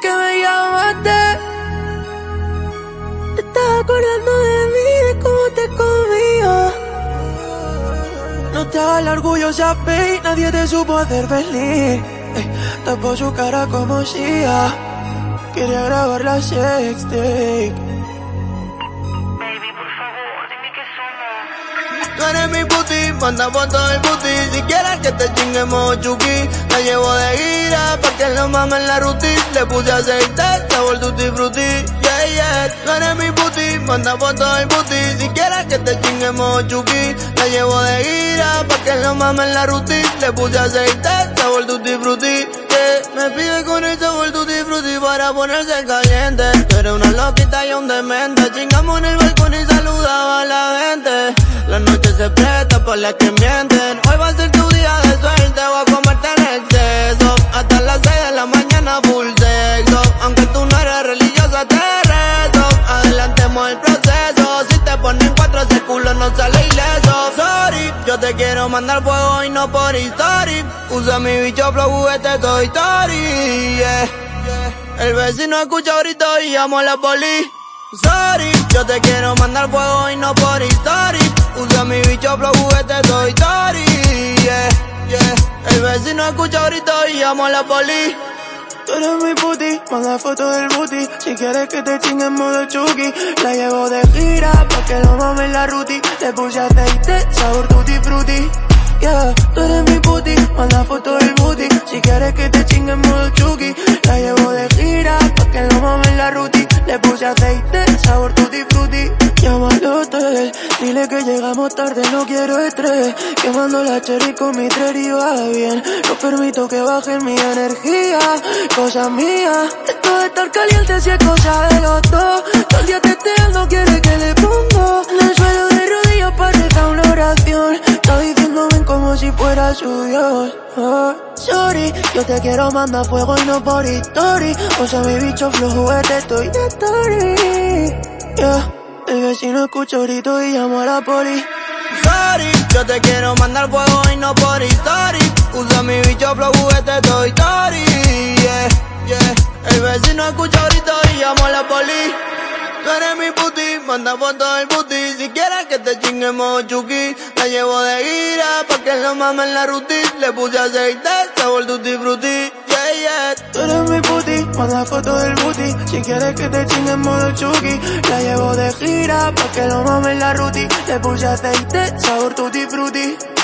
que me llamaste. Te estás acordando de mí, de cómo te comía. No te hagas la orgullosa, babe, nadie te supo hacer feliz. Eh, tapó su cara como Sia. Quería grabar la sextape. Baby, por favor, dime que somos. Tú eres mi puti, manda fotos de puti Si quieres que te chinguemos chuki La llevo de gira lo mamen la ruti Le puse aceite, sabor tutti frutti Yeah, yeah. Tú eres mi puti, manda fotos de puti. Si quieres que te chinguemos chuki La llevo de gira pa' que lo mamen la ruti Le puse aceite, sabor tutti frutti Yeah, me pide con el sabor tutti frutti para ponerse caliente. Tú eres una loquita y un demente. Chingamos en el balcón y saludaba a la gente. La noche se presta por las que mienten. Hoy va a ser tu día de suerte, no sale ileso. Sorry, yo te quiero mandar fuego y no por history. Usa mi bicho flow juguete Toy Story. Yeah. El vecino escucha ahorita y llamo a la poli. Sorry, yo te quiero mandar fuego y no por history. Usa mi bicho flow juguete Toy Story. Yeah. El vecino escucha ahorita y llamo a la poli. Tú eres mi puti, manda foto del booty. Si quieres que te chingue en modo chuki La llevo de gira pa' que lo mamen la ruti. Le puse aceite, sabor tutti frutti. Yeah, tú eres mi puti, manda foto del booty. Si quieres que te chingue en modo chuki La llevo de gira pa' que lo mamen la ruti. Le puse aceite, sabor tutti frutti. Llámalo al hotel, dile que llegamos tarde, no quiero estrés. Quemando la cherry con mi y va bien. No permito que baje mi energía, cosa mía Esto de estar caliente si es cosa de los dos Todo el día testeando, quiere que le pongo En el suelo de rodillas parezca una oración Está diciéndome como si fuera su Dios Ah, Sorry, yo te quiero mandar fuego y no por history O sea, mi bicho flow juguete, estoy de story Yeah el vecino escucha grito y llama a la poli. Sorry, yo te quiero mandar fuego y no por history. Usa mi bicho flow juguete Toy Story. El vecino escucha grito y llamo a la poli. Tú eres mi puti, manda fotos del puti. Si quieres que te chinguemos chuki La llevo de gira pa' que lo mamen la ruti. Le puse aceite, sabor tutti frutti Yeah, yeah. Tú eres mi puti, manda foto del booty Si quieres que te chingue en modo chuki La llevo de gira pa' que lo mamen la ruti. Le puse aceite, sabor tutti frutti